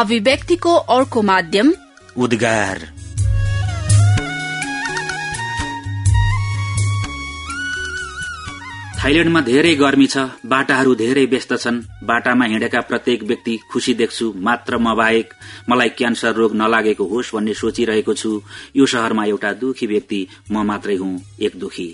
अभिव्यक्तिको अर्को माध्यम उद्गार। थाइल्याण्डमा धेरै गर्मी छ बाटाहरू धेरै व्यस्त छन्। बाटामा हिँडेका प्रत्येक व्यक्ति खुशी देख्छु मात्र म बाहेक मलाई क्यान्सर रोग नलागेको होस् भन्ने सोचिरहेको छु। यो शहरमा एउटा दुखी व्यक्ति म मात्रै हुँ एक दुखी।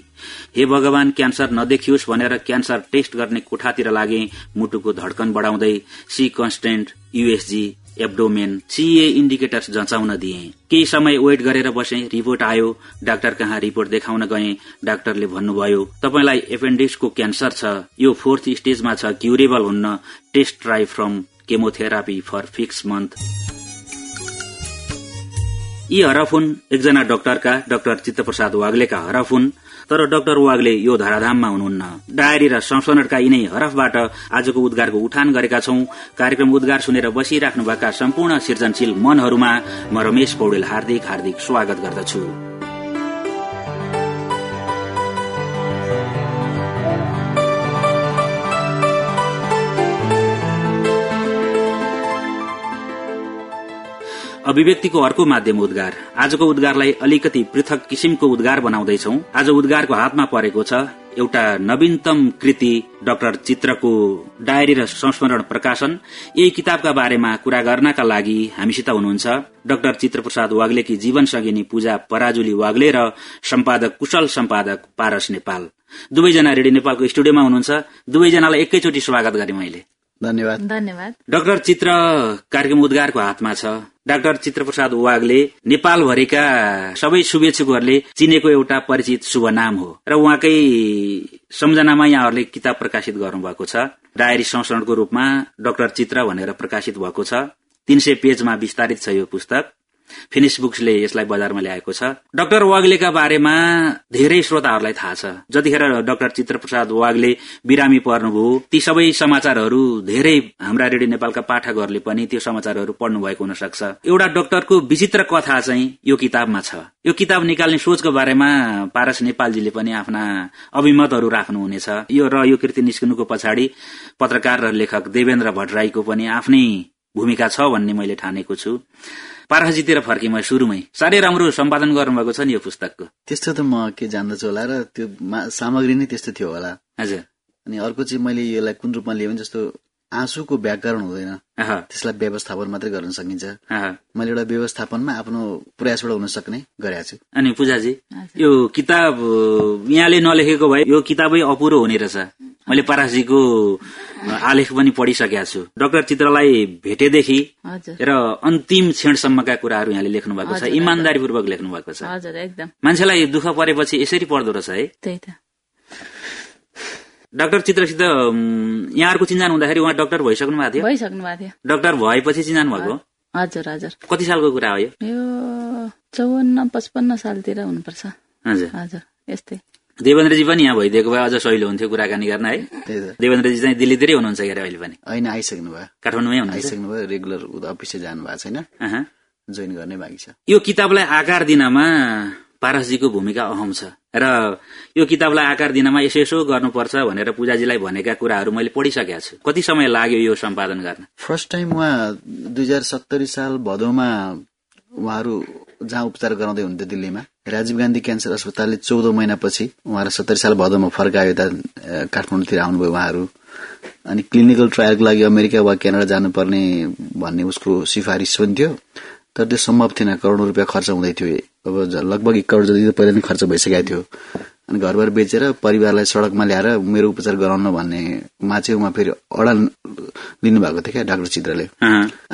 हे भगवान क्यान्सर नदेखियोस् भनेर क्यान्सर टेस्ट गर्ने कोठातिर लागे मुटुको धड्कन बढाउँदै C constant USG abdomen CA indicators जचाउन दिए। केही समय वेट गरेर बसे रिपोर्ट आयो डाक्टर कहाँ रिपोर्ट देखाउन गए डाक्टरले भन्नुभयो तपाईँलाई एपेन्डिक्सको क्यान्सर छ। यो फोर्थ स्टेजमा छ क्युरेबल हुन्न। Test try from chemotherapy for six month यी हरफ एकजना डाक्टरका डाक्टर चित्तप्रसाद वाग्लेका हरफ तर डाक्टर वागले यो धराधाममा हुनुहुन्न। डायरी र संस्मरणका यिनै हरफबाट आजको उद्गारको उठान गरेका छौं। कार्यक्रम उद्गार सुनेर बसिराख्नुभएका सम्पूर्ण सृजनशील मनहरूमा म रमेश पौडेल हार्दिक हार्दिक स्वागत गर्दछु। अभिव्यक्तिको अर्को माध्यम उद्गार। आजको उद्गारलाई अलिकति पृथक किसिमको उद्गार बनाउँदैछौ। आज उद्गारको हातमा परेको छ एउटा नवीनतम कृति डाक्टर चित्रको डायरी र संस्मरण प्रकाशन। यही किताबका बारेमा कुरा गर्नका लागि हामीसित हुनुहुन्छ डाक्टर चित्रप्रसाद वाग्लेकी जीवन सगिनी पूजा पराजुली वाग्ले र सम्पादक कुशल सम्पादक पारस नेपाल। दुवैजना रेडियो नेपालको स्टुडियोमा हुनुहुन्छ। दुवैजनालाई एकैचोटि स्वागत गरे मैले। धन्यवाद। धन्यवाद। डाक्टर चित्र कार्यक्रम उद्गारको हातमा छ। डाक्टर चित्रप्रसाद वागले नेपालभरिका सबै शुभेच्छुकहरूले चिनेको एउटा परिचित शुभ नाम हो र उहाँकै सम्झनामा यहाँहरूले किताब प्रकाशित गर्नुभएको छ। डायरी संस्करणको रूपमा डाक्टर चित्र भनेर प्रकाशित भएको छ। तीन सय पेजमा विस्तारित छ यो पुस्तक। फिनिस बुक्सले यसलाई बजारमा ल्याएको छ। डाक्टर वाग्लेका बारेमा धेरै श्रोताहरूलाई थाहा छ। जतिखेर डाक्टर चित्रप्रसाद वाग्ले बिरामी पर्नुभयो ती सबै समाचारहरू धेरै हाम्रा रेडियो नेपालका पाठकहरूले पनि त्यो समाचारहरू पढ्नु भएको हुन सक्छ एउटा डाक्टरको विचित्र कथा चाहिँ यो किताबमा छ। यो किताब निकाल्ने सोचको बारेमा पारस नेपालजीले पनि आफ्ना अभिमतहरू राख्नुहुनेछ। यो र यो कृति निस्कनुको पछाडि पत्रकार र लेखक देवेन्द्र भट्टराईको पनि आफ्नै भूमिका छ भन्ने मैले ठानेको छु। पारखजीतिर फर्के म सुरुमै। साह्रै राम्रो सम्पादन गर्नुभएको छ नि यो पुस्तकको। त्यस्तो त म के जान्दछु होला र त्यो सामग्री नै त्यस्तो थियो होला। हजुर। अनि अर्को चाहिँ मैले यसलाई कुन रूपमा लिएँ भने जस्तो आँसुको व्याकरण हुँदैन। त्यसलाई व्यवस्थापन मात्रै गर्न सकिन्छ। मैले एउटा व्यवस्थापनमा आफ्नो प्रयासबाट हुन सक्ने गरेको छु। अनि पूजाजी यो किताब यहाँले नलेखेको भए यो किताबै अपुरो हुने रहेछ। मैले परासजीको आलेख पनि पढिसकेका छु। डाक्टर चित्रलाई भेटेदेखि र अन्तिम क्षणसम्मका कुराहरू यहाँले लेख्नु भएको छ इमान्दारीपूर्वक लेख्नु भएको छ। मान्छेलाई दुःख परेपछि यसरी पर्दो रहेछ है। डाक्टर चित्रसित यहाँहरूको चिन्जान हुँदाखेरि उहाँ डाक्टर भइसक्नु भएको थियो? भइसक्नु भएको थियो। डाक्टर भएपछि चिन्जान भएको? हजुर हजुर। कति सालको कुरा हो यो? चौवन्न पचपन्न सालतिर हुनुपर्छ। हजुर। हजुर यस्तै। देवेन्द्रजी पनि यहाँ भइदिएको भए अझ सहिलो हुन्थ्यो कुराकानी गर्न है? देवेन्द्रजी चाहिँ दिल्लीतिरै हुनुहुन्छ क्या अहिले पनि। होइन आइसक्नु भयो। काठमाडौँमै हुनुहुन्छ? आइसक्नु भयो रेगुलर अफिस जानु भएको छैन जोइन गर्ने बाँकी छ। यो किताबलाई आकार दिनमा पारसजीको भूमिका अहम छ। र यो किताबलाई आकार दिनमा यसो यसो गर्नुपर्छ भनेर पूजाजीलाई भनेका कुराहरू मैले पढिसकेका छु। कति समय लाग्यो यो सम्पादन गर्न? फर्स्ट टाइम उहाँ दुई हजार सत्तरी साल भदौमा उहाँहरू जहाँ उपचार गराउँदै हुन्थ्यो दिल्लीमा राजीव गान्धी क्यान्सर अस्पतालले चौध महिनापछि उहाँहरू सत्तरी साल भदौमा फर्कायो यता काठमाडौँतिर आउनुभयो उहाँहरू। अनि क्लिनिकल ट्रायलको लागि अमेरिका वा क्यानाडा जानुपर्ने भन्ने उसको सिफारिस पनि थियो। तर त्यो सम्भव थिएन करोडौँ रुपियाँ खर्च हुँदै थियो अब लगभग एक करोड जति त पहिला नै खर्च भइसकेको थियो। अनि घरबार बेचेर परिवारलाई सड़कमा ल्याएर मेरो उपचार गराउन भन्नेमा चाहिँ उहाँ फेरि अडान लिनुभएको थियो क्या डाक्टर चित्रले।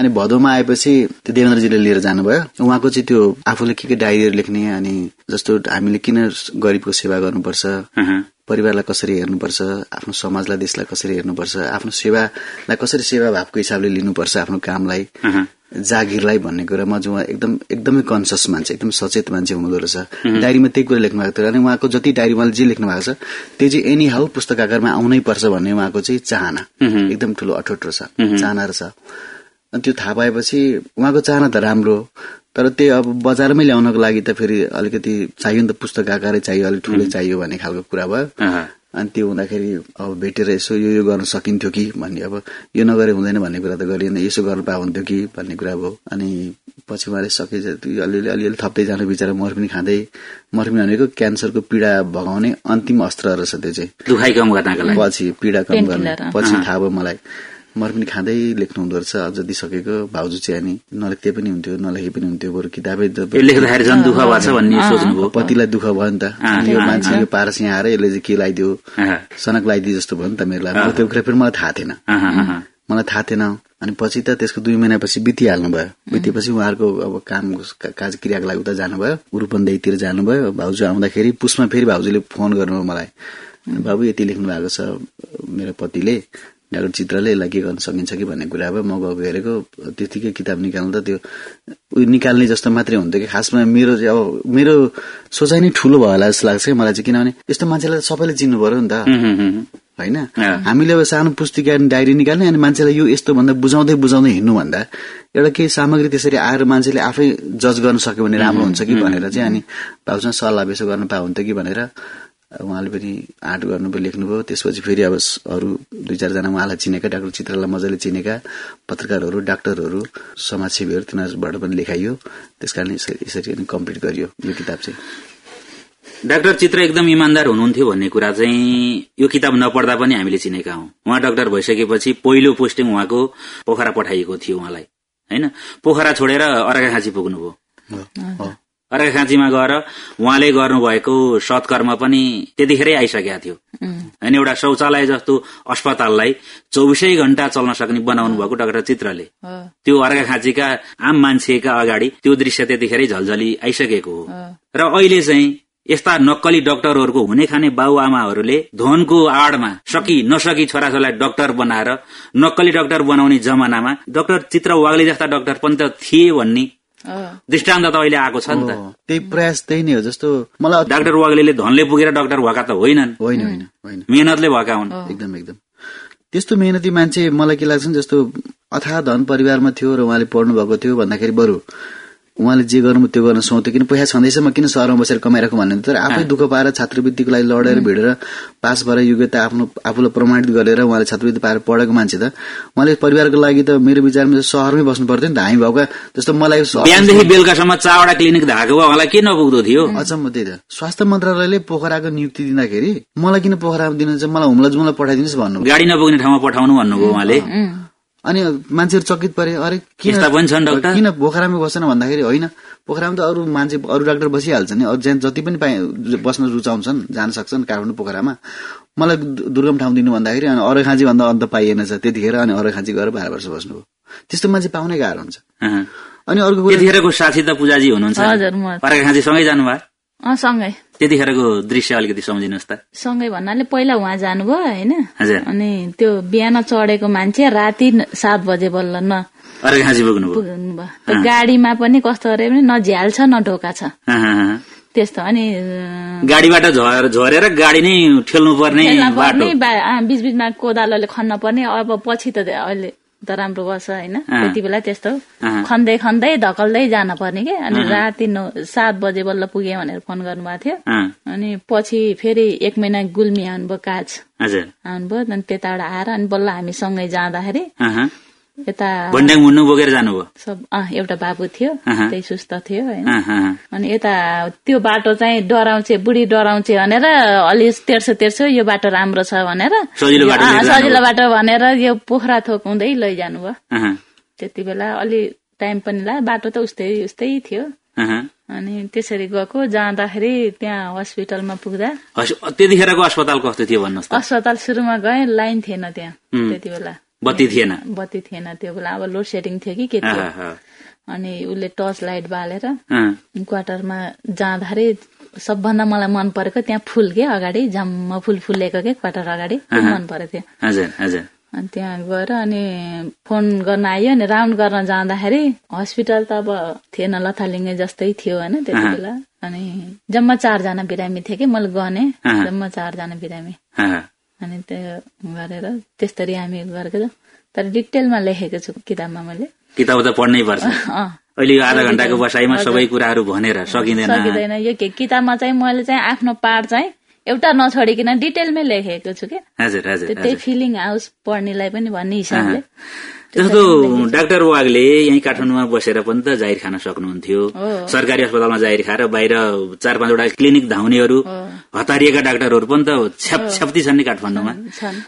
अनि भदौमा आएपछि त्यो देवेन्द्रजीले लिएर जानुभयो। उहाँको चाहिँ त्यो आफूले के के डायरीहरू लेख्ने अनि जस्तो हामीले किन गरिबको सेवा गर्नुपर्छ परिवारलाई कसरी हेर्नुपर्छ आफ्नो समाजलाई देशलाई कसरी हेर्नुपर्छ आफ्नो सेवालाई कसरी सेवा भावको हिसाबले लिनुपर्छ आफ्नो कामलाई। जागिरलाई भन्ने कुरामा चाहिँ उहाँ एकदम एकदमै कन्सियस मान्छे एकदम सचेत मान्छे हुनुहुँदो रहेछ। डायरीमा त्यही कुरा लेख्नु भएको थियो। अनि उहाँको जति डायरी उहाँले जे लेख्नु भएको छ त्यो चाहिँ एनी हाउ पुस्तक आकारमा आउनै पर्छ भन्ने उहाँको चाहिँ चाहना। एकदम ठुलो अठोट रहेछ चाहना रहेछ अनि त्यो थाहा पाएपछि उहाँको चाहना त राम्रो तर त्यही अब बजारमै ल्याउनको लागि त फेरि अलिकति चाहियो नि त पुस्तक आकारै चाहियो अलिक ठुलै चाहियो भन्ने खालको कुरा भयो। अनि त्यो हुँदाखेरि अब भेटेर यसो यो यो गर्न सकिन्थ्यो कि भन्ने अब यो नगरे हुँदैन भन्ने कुरा त गरिएन। यसो गर्न पा हुन्थ्यो कि भन्ने कुरा भयो अनि पछि उहाँले सके अलिअलि अलिअलि थप्दै जानु बिचरा मर्फिन खाँदै मर्फिन भनेको क्यान्सरको पीडा भगाउने अन्तिम अस्त्र रहेछ त्यो चाहिँ। दुखाइ कम गर्नको लागि। पछि पीडा कम गर्ने। पछि थाहा भयो मलाई। मर्फिन खाँदै लेख्नु हुँदो रहेछ जति सकेको भाउजू चाहिँ अनि नलेख्दै पनि हुन्थ्यो नलेखे पनि हुन्थ्यो बरु किताबै जब- यो लेख्दाखेरि झन् दुःख भएको छ भन्ने सोच्नुभयो। पतिलाई दुःख भयो नि त। यो मान्छे यो पारस यहाँ आएर यसले चाहिँ के लगाइदियो सनक लगाइदियो जस्तो भयो नि त मेरो लागि। त्यो कुरा फेरि मलाई थाहा थिएन। मलाई थाहा थिएन। अनि पछि त त्यसको दुई महिनापछि बितिहाल्नु भयो बितेपछि उहाँहरूको अब काम काज क्रियाको लागि उता जानुभयो। उरूपन्देहीतिर जानुभयो। भाउजू आउँदाखेरि पुसमा फेरि भाउजूले फोन गर्नुभयो मलाई। बाबु यति लेख्नु भएको छ मेरो पतिले। डाक्टर चित्रले यसलाई के गर्न सकिन्छ कि भन्ने कुरा भयो म गएको हेरेको त्यतिकै किताब निकाल्नु त त्यो उयो निकाल्ने जस्तो मात्रै हुन्थ्यो कि खासमा मेरो चाहिँ अब मेरो सोचाइ नै ठुलो भयो होला जस्तो लाग्छ कि मलाई चाहिँ किनभने यस्तो मान्छेलाई सबैले चिन्नु पर्यो नि त। होइन। हामीले अब सानो पुस्तिका अनि डायरी निकाल्ने अनि मान्छेलाई यो यस्तो भन्दा बुझाउँदै बुझाउँदै हिँड्नु भन्दा एउटा केही सामग्री त्यसरी आएर मान्छेले आफै जज गर्न सक्यो भने राम्रो हुन्छ कि भनेर चाहिँ अनि भाउसँग सल्लाह बेसो गर्न पा हुन्थ्यो कि भनेर उहाँले पनि आँट गर्नुभयो लेख्नुभयो। त्यसपछि फेरि अब अरू दुई चारजना उहाँलाई चिनेका डाक्टर चित्रलाई मजाले चिनेका पत्रकारहरू डाक्टरहरू समाजसेवीहरू तिनीहरूबाट पनि लेखाइयो। त्यस कारण यसरी नै कम्प्लिट गरियो यो किताब चाहिँ। डाक्टर चित्र एकदम इमान्दार हुनुहुन्थ्यो भन्ने कुरा चाहिँ यो किताब नपढ्दा पनि हामीले चिनेका हौं। उहाँ डाक्टर भइसकेपछि पहिलो पोस्टिङ उहाँको पोखरा पठाइएको थियो उहाँलाई। होइन? पोखरा छोडेर अर्घाखाँची पुग्नुभयो। अर्घाखाँचीमा गएर उहाँले गर्नुभएको सत्कर्म पनि त्यतिखेरै आइसकेका थियो होइन एउटा शौचालय जस्तो अस्पताललाई चौबिसै घण्टा चल्न सक्ने बनाउनु भएको डाक्टर चित्रले त्यो अर्घाखाँचीका आम मान्छेका अगाडि त्यो दृश्य त्यतिखेरै झल्झली आइसकेको हो। र अहिले चाहिँ यस्ता नक्कली डाक्टरहरूको हुने खाने बाउ आमाहरूले धनको आडमा सकी नसकी छोराछोरीलाई डाक्टर बनाएर नक्कली डाक्टर बनाउने जमानामा डाक्टर चित्र वाग्ले जस्ता डाक्टर पनि त थिए भन्ने। दृष्टान्त त अहिले आएको छ नि त। हो, त्यही प्रयास त्यही नै हो जस्तो मलाई डाक्टर वाग्ले धनले पुगेर डाक्टर भएका त होइनन्। होइन होइन होइन। मेहनतले भएका हुन्। एकदम एकदम। त्यस्तो मेहनती मान्छे मलाई के लाग्छ जस्तो अथाह धन परिवारमा थियो र उहाँले पढ्नु भएको थियो भन्दाखेरि बरु उहाँले जे गर्नु त्यो गर्न सुहाउँथ्यो किन? पैसा छँदैछ म किन सहरमा बसेर कमाइराखौँ भन्ने तर आफै दुःख पाएर छात्रवृत्तिको लागि लडेर भिडेर पास भएर योग्यता आफ्नो आफूलाई प्रमाणित गरेर उहाँले छात्रवृत्ति पाएर पढेको मान्छे त। उहाँले परिवारको लागि त मेरो विचारमा सहरमै बस्नु पर्थ्यो नि त। हामी भएका जस्तो मलाई बिहानदेखि बेलुकासम्म चारवटा क्लिनिक धाएको भए उहाँलाई के नपुग्दो थियो? अचम्म त्यही त। स्वास्थ्य मन्त्रालयले पोखराको नियुक्ति दिँदाखेरि मलाई किन पोखरामा दिनुहुन्छ? मलाई हुम्ला जुम्ला पठाइदिनुहोस् भन्नु गाडी नपुग्ने ठाउँमा पठाउनु भन्नुभयो उहाँले। अनि मान्छेहरू चकित परे अरे किन? किन पोखरामा बसेन भन्दाखेरि होइन पोखरामा त अरू मान्छे अरू डाक्टर बसिहाल्छ नि। अरू ज्यान जति पनि पाए बस्न रुचाउँछन् जान सक्छन् काठमाडौँ पोखरामा। मलाई दुर्गम ठाउँ दिनु भन्दाखेरि अनि अरू खाँची भन्दा अन्त पाइएन छ त्यतिखेर अनि अरू खाँची गएर बाह्र वर्ष बस्नुभयो। त्यस्तो मान्छे पाउनै गाह्रो हुन्छ। अनि अर्को साथी त पूजाजी हुनुहुन्छ। सँगै। त्यतिखेरको दृश्य अलिकति सम्झिनुहोस् त। सँगै भन्नाले पहिला उहाँ जानुभयो होइन? अनि त्यो बिहान चढेको मान्छे राति सात बजे बल्ल न पुग्नुभयो? गाडीमा पनि कस्तो अरे भने न झ्याल छ न ढोका छ। त्यस्तो अनि गाडीबाट झर झरेर गाडी नै ठेल्नु पर्ने खेल्न बाटो। पर्ने बा- अँ, बिचबिचमा कोदालोले खन्न पर्ने। अब पछि त अहिले राम्रो बस्छ होइन? त्यति बेला त्यस्तो। खन्दै खन्दै धकल्दै जान पर्ने के? अनि राति नौ सात बजे बल्ल पुगे भनेर फोन गर्नुभएको थियो। अनि पछि फेरि एक महिना गुल्मी आउनुभयो काज। आउनुभयो अनि त्यताबाट आएर अनि बल्ल हामी सँगै जाँदाखेरि। यता भन्ड्याङ मुन्नु बोकेर जानुभयो। सब एउटा बाबु थियो। त्यही सुस्त थियो होइन। अनि यता त्यो बाटो चाहिँ डराउँछे बुढी डराउँछे भनेर अलि तेर्सो तेर्सो यो बाटो राम्रो छ भनेर। सजिलो बाटो भनेर यो पोखरा थोक हुँदै लैजानु भयो त्यति बेला अलि टाइम पनि ला बाटो त उस्तै उस्तै थियो। अनि त्यसरी गएको जाँदाखेरि त्यहाँ हस्पिटलमा पुग्दा। त्यतिखेरको अस्पताल कस्तो थियो भन्नुहोस् अस्पताल सुरुमा गए लाइन थिएन त्यहाँ। त्यति बेला। बत्ती थिएन। बत्ती थिएन। त्यो बेला अब लोड सेडिङ थियो कि के थियो। अनि उसले टर्च लाइट बालेर क्वार्टरमा जाँदाखेरि सबभन्दा मलाई मन परेको त्यहाँ फुल के अगाडि झम्म फुल फुलेको के क्वार्टर अगाडि मन परेको थियो। अनि त्यहाँ गएर अनि फोन गर्न आयो अनि राउन्ड गर्न जाँदाखेरि हस्पिटल त अब थिएन लथालिङ्गे जस्तै थियो होइन त्यति बेला। अनि जम्मा चारजना बिरामी थिए कि मैले गने। जम्मा चारजना बिरामी। अनि त्यो गरेर त्यस्तरी हामी गरेको छ तर डिटेलमा लेखेको छु किताबमा मैले किताब त पढ्नै पर्छ अहिले यो आधा घण्टाको बसाइमा सबै कुराहरू भनेर सकिँदैन सकिँदैन यो के किताबमा चाहिँ मैले चाहिँ आफ्नो पाठ चाहिँ एउटा नछोडिकन डिटेलमै लेखेको छु क्या हजुर हजुर त्यो त्यही फिलिङ आओस् पढ्नेलाई पनि भन्ने हिसाबले जस्तो डाक्टर वागले यहीँ काठमाडौँमा बसेर पनि त जाहिर खान सक्नुहुन्थ्यो। सरकारी अस्पतालमा जाहिर खाएर बाहिर चार पाँचवटा क्लिनिक धाउनेहरू हतारिएका डाक्टरहरू पनि त छ्याप छ्याप्ती छन् नि काठमाडौँमा।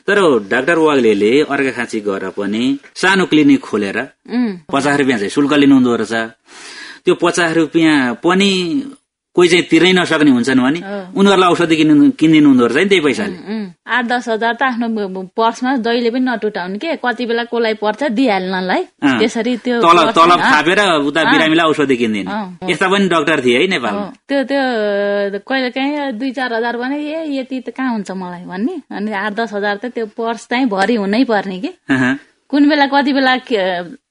तर डाक्टर वाग्लेले अर्घाखाँची गएर पनि सानो क्लिनिक खोलेर पचास रुपियाँ चाहिँ शुल्क लिनुहुँदो रहेछ। त्यो पचास रुपियाँ पनि कोही चाहिँ तिर्नै नसक्ने हुन्छन् भने उनीहरूलाई औषधि किन्नु किनिदिनु हुँदो रहेछ नि त्यही पैसाले। आठ दस हजार त आफ्नो पर्समा जहिले पनि नटुटाउने के? कति बेला कसलाई पर्छ दिइहाल्नलाई। त्यसरी त्यो तलब तलब। थापेर उता बिरामीलाई औषधि किनिदिने। यस्ता पनि डाक्टर थिए है नेपालमा। हो, त्यो त्यो कहिले काहीँ दुई चार हजार भने ए यति त कहाँ हुन्छ मलाई? भन्ने। अनि आठ दस हजार त त्यो पर्स चाहिँ भरि हुनै पर्ने कि। कुन बेला कति बेला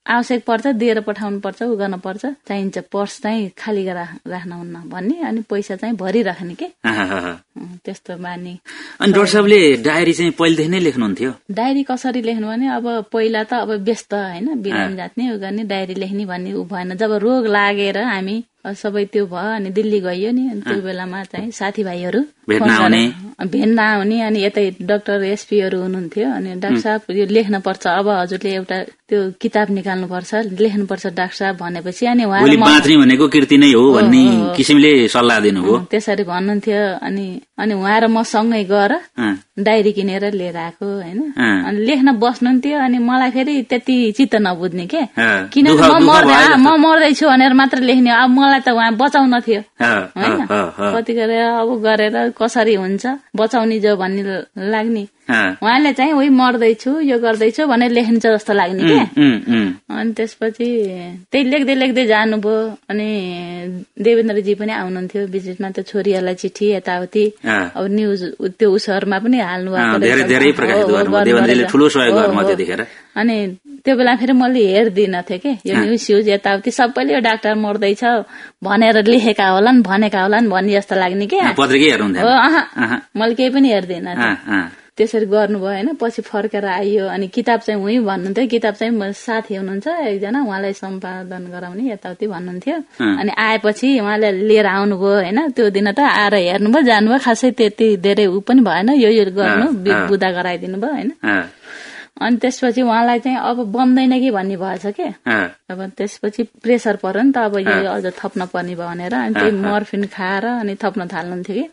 आवश्यक पर्छ दिएर पठाउनु पर्छ उ गर्न पर्छ चाहिन्छ पर्स चाहिँ खाली राख्नुहुन्न भन्ने अनि पैसा चाहिँ भरिराख्ने के? त्यस्तो बानी। अनि डाक्टर साहबले डायरी चाहिँ पहिलेदेखि नै लेख्नुहुन्थ्यो? डायरी कसरी लेख्नु भने अब पहिला त अब व्यस्त होइन बिरामी जात्ने उ गर्ने डायरी लेख्ने भन्ने उ भएन। जब रोग लागेर हामी सबै त्यो भयो अनि दिल्ली गइयो नि। अनि त्यो बेलामा चाहिँ साथीभाइहरू भेट्न आउने। अनि यतै डाक्टर एसपीहरू हुनुहुन्थ्यो। अनि डाक्टर साहब यो लेख्नुपर्छ। अब हजुरले एउटा त्यो किताब निकाल्नुपर्छ लेख्नुपर्छ डाक्टर साहब भनेपछि। अनि भनेको कृति नै हो भन्ने किसिमले सल्लाह दिनुभयो। त्यसरी भन्नुहुन्थ्यो। अनि अनि उहाँ र म सँगै गएर डायरी किनेर लिएर आएको होइन। अनि लेख्न बस्नुहुन्थ्यो अनि मलाई फेरि त्यति चित्त नबुझ्ने के? किनभने म मर्दै मर्दैछु भनेर मात्र लेख्ने अब मलाई त उहाँ बचाउन थियो। होइन? कति गरेर अब गरेर कसरी हुन्छ? बचाउने जो भन्ने लाग्ने। उहाँले चाहिँ उही मर्दैछु यो गर्दैछु भनेर लेखिन्छ जस्तो लाग्ने के उम्, उम्, अनि त्यसपछि त्यही लेख्दै लेख्दै जानुभयो। अनि देवेन्द्रजी पनि आउनुहुन्थ्यो बिचमा त छोरीहरूलाई चिठी यताउति। अब न्युज त्यो उसहरूमा पनि हाल्नु भएको अनि त्यो बेला फेरि मैले हेर्दिनँ थिएँ कि यो न्युज स्युज यताउति सबैले यो डाक्टर मर्दैछ भनेर लेखेका होलान् भनेका होलान् भन्ने जस्तो लाग्ने कि अँ, पत्रिकै हेर्नुहुन्थ्यो हो अहँ। अहँ। मैले केही पनि हेर्दिनँ त्यसरी गर्नुभयो होइन? पछि फर्केर आइयो अनि किताब चाहिँ उहीँ भन्नुहुन्थ्यो। किताब चाहिँ साथी हुनुहुन्छ एकजना उहाँलाई सम्पादन गराउने यताउति भन्नुहुन्थ्यो। अनि आएपछि उहाँले लिएर आउनुभयो होइन? त्यो दिन त आएर हेर्नुभयो जानुभयो। खासै त्यति धेरै ऊ पनि भएन यो यो गर्नु। बुदा गराइदिनु भयो होइन? अनि त्यसपछि उहाँलाई चाहिँ अब बन्दैन कि भन्ने भएछ के? अब त्यसपछि प्रेसर पर्यो नि त अब यो अझ थप्न पर्ने भयो भनेर। अनि त्यही मर्फिन खाएर अनि थप्न थाल्नुहुन्थ्यो कि?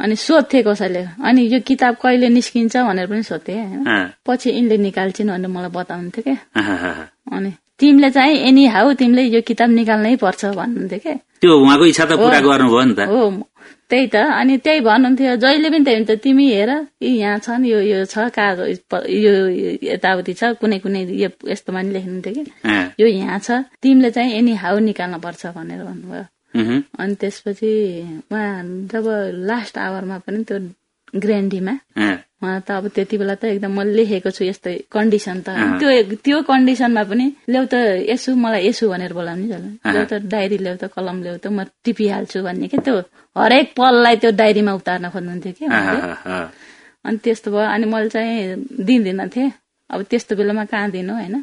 अनि सोध्थे कसैले? अनि यो किताब कहिले निस्किन्छ भनेर पनि सोध्थे होइन? पछि यिनले निकाल्छिन् भनेर मलाई बताउनुहुन्थ्यो क्या। अनि तिमीले चाहिँ एनी हाउ तिमीले यो किताब निकाल्नै पर्छ भन्नुहुन्थ्यो क्या त्यो उहाँको इच्छा त पुरा गर्नुभयो नि त। हो। त्यही त। अनि त्यही भन्नुहुन्थ्यो जहिले पनि त्यही हुन्छ। तिमी हेर यी यहाँ छन् यो यो छ कागज यो यताउति छ कुनै कुनै यो यस्तोमा नि लेख्नुहुन्थ्यो कि? यो यहाँ छ। तिमीले चाहिँ एनी हाउ निकाल्न पर्छ भनेर भन्नुभयो। अनि त्यसपछि उहाँ जब लास्ट आवरमा पनि त्यो ग्रान्डीमा उहाँ त अब त्यति बेला त एकदम म लेखेको छु यस्तै कन्डिसन त। त्यो त्यो कन्डिसनमा पनि ल्याउ त यसो मलाई यसो भनेर बोलाउने चल्नु ल्याउ त डायरी ल्याउ त कलम ल्याउ त म टिपिहाल्छु भन्ने के त्यो हरेक पललाई त्यो डायरीमा उतार्न खोज्नुहुन्थ्यो कि अनि त्यस्तो भयो। अनि मैले चाहिँ दिँदिनँ थिएँ। अब त्यस्तो बेलामा कहाँ दिनु होइन?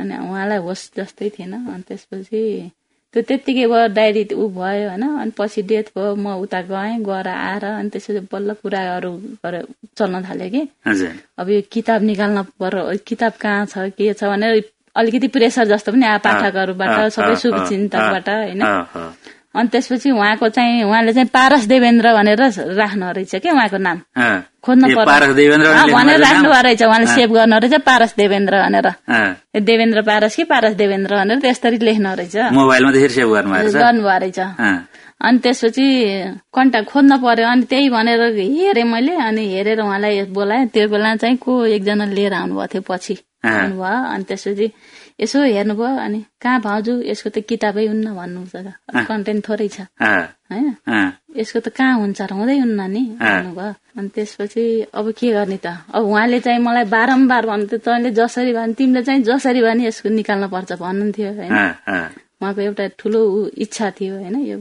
अनि उहाँलाई होस् जस्तै थिएन। अनि त्यसपछि त्यो त्यत्तिकै डायरी ऊ भयो होइन? अनि पछि डेथ भयो म उता गएँ गएर आएर अनि त्यसपछि बल्ल कुराहरू गरेर चल्न थाल्यो कि? अब यो किताब निकाल्न पर्यो किताब कहाँ छ के छ भनेर अलिकति प्रेसर जस्तो पनि आयो पाठकहरूबाट सबै शुभचिन्तकबाट होइन? अनि त्यसपछि उहाँको चाहिँ उहाँले चाहिँ पारस देवेन्द्र भनेर राख्नु रहेछ क्या उहाँको नाम। खोज्न लेख्नु भनेर राख्नु रहेछ उहाँले सेभ गर्नु रहेछ पारस देवेन्द्र भनेर। देवेन्द्र पारस कि पारस देवेन्द्र भनेर त्यसरी लेख्नु रहेछ। मोबाइलमा सेभ गर्नुभएको रहेछ। अनि त्यसपछि कन्ट्याक्ट खोज्न पर्यो अनि त्यही भनेर हेरेँ मैले अनि हेरेर उहाँलाई बोलाएँ। त्यो बेला चाहिँ को एकजना लिएर आउनुभएको थियो पछि। आउनुभयो अनि त्यसपछि यसो हेर्नुभयो अनि कहाँ भाउजू यसको त किताबै हुन्न भन्नुहुन्छ कन्टेन्ट थोरै छ। होइन? यसको त कहाँ हुन्छ र? हुँदै हुन्न नि भन्नुभयो। अनि त्यसपछि अब के गर्ने त? अब उहाँले चाहिँ मलाई बारम्बार भन्नुहुन्थ्यो तैँले जसरी भए तिमीले चाहिँ जसरी भए यसको निकाल्न पर्छ भन्नुहुन्थ्यो होइन? उहाँको एउटा ठुलो इच्छा थियो होइन यो?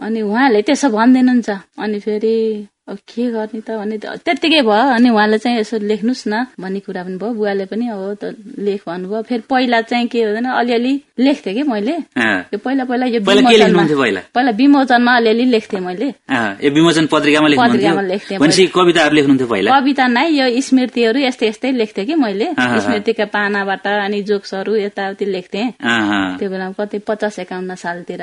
अनि उहाँले त्यसो भनिदिनुहुन्छ। अनि फेरि के गर्ने त भने त्यत्तिकै भयो। अनि उहाँले चाहिँ यसो लेख्नुहोस् न। भन्ने कुरा पनि भयो। बुवाले पनि अब त लेख भन्नुभयो। फेरि पहिला चाहिँ के हुँदैन अलिअलि लेख्थेँ कि मैले? यो पहिला पहिला यो पहिला विमोचनमा अलिअलि लेख्थेँ मैले। विमोचन पत्रिकामा लेख्थेँ कविताहरू लेख्नुहुन्थ्यो पहिला? कविता नै यो स्मृतिहरू यस्तै यस्तै लेख्थेँ कि मैले। स्मृतिका पानाबाट अनि जोक्सहरू यताउति लेख्थेँ। त्यो बेला कति पचास एकाउन्न सालतिर।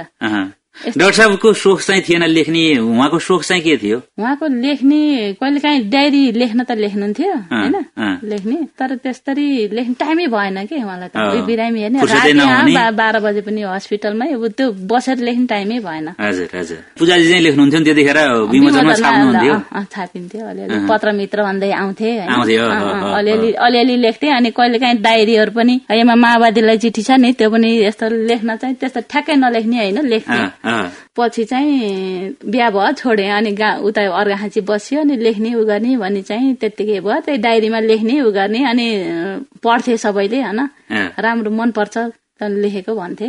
डाक्टर साहबको सोख चाहिँ थिएन लेख्ने उहाँको सोख चाहिँ के थियो? उहाँको लेख्ने कहिले काहीँ डायरी लेख्न त लेख्नुहुन्थ्यो होइन? लेख्ने तर त्यस्तरी लेख्ने टाइमै भएन कि उहाँलाई त? बिरामी हेर्ने राति बाह्र बजे पनि हस्पिटलमै त्यो बसेर लेख्ने टाइमै भएन। हजुर हजुर। पूजाजी चाहिँ लेख्नुहुन्थ्यो त्यतिखेर छापिन्थ्यो अलिअलि पत्र मित्र भन्दै आउँथे अलिअलि अलिअलि लेख्थे अनि कहिले काहीँ डायरीहरू पनि यसमा माओवादीलाई चिठी छ नि त्यो पनि यस्तो लेख्न चाहिँ त्यस्तो ठ्याक्कै नलेख्ने होइन? लेख्ने पछि चाहिँ बिहा भयो छोडे अनि उता अर्घाखाँची बस्यो अनि लेख्ने उ गर्ने भन्ने चाहिँ त्यत्तिकै भयो। त्यही डायरीमा लेख्ने उ गर्ने अनि पढ्थे सबैले होइन? राम्रो मनपर्छ लेखेको भन्थे।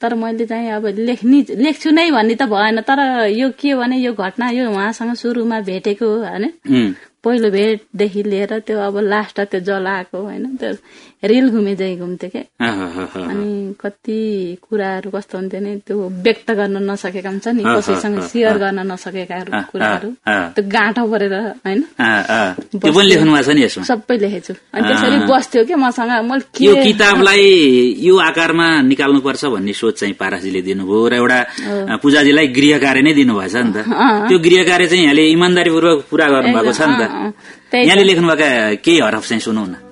तर मैले चाहिँ अब लेख्ने लेख्छु नै भन्ने त भएन। तर यो के भने यो घटना यो उहाँसँग सुरुमा भेटेको होइन? पहिलो भेटदेखि लिएर त्यो अब लास्ट त्यो जलाएको होइन? त्यो रेल घुमे जाइ घुम्थ्यो क्या अनि कति कुराहरू कस्तो हुन्थ्यो नि त्यो व्यक्त गर्न नसकेका हुन्छ नि कसैसँग सेयर गर्न नसकेका कुराहरू त्यो गाँठो परेर होइन सबै लेखेछु अनि त्यसरी बस्थ्यो कि मसँग यो किताबलाई यो आकारमा निकाल्नु पर्छ भन्ने सोच चाहिँ पारासजीले दिनुभयो र एउटा पूजाजीलाई गृह कार्य नै दिनुभएछ नि त त्यो गृह कार्य चाहिँ यहाँले इमान्दारीपूर्वक पूरा गर्नु भएको छ नि त यहाँले लेख्नुभएका केही हरफ चाहिँ सुनौ न